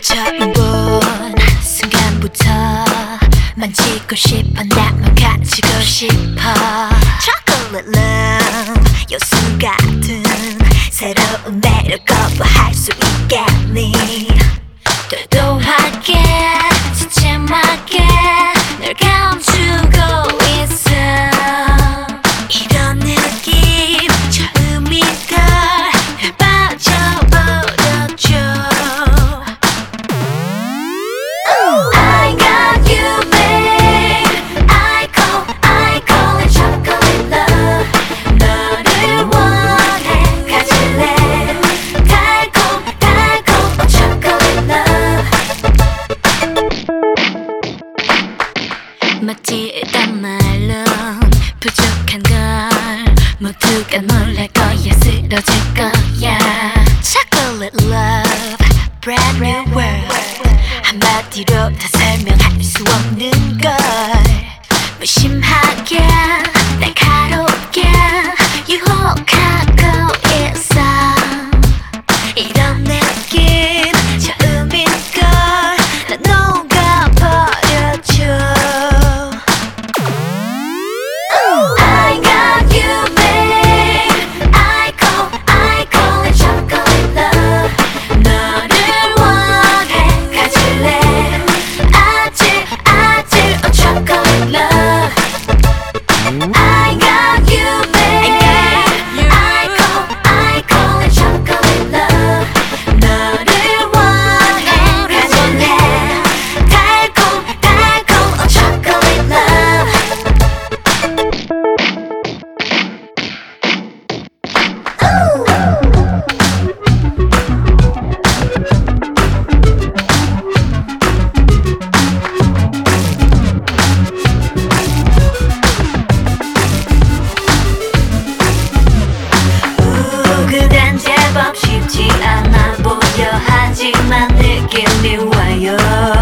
본 순간부터 만지고 싶어 나만 가지고 싶어. Chocolate love 요술 같은 새로운 매력 거부할 수 있겠니 맞지 일단 말론 부족한 걸 모두가 놀랄 거야. 쓰러질 거야. Chocolate love, brand new world. 한마디로 다 설명할 수 없는 걸. 무심하게 그댄 제법 쉽지 않아 보여. 하지만 느낌이 와요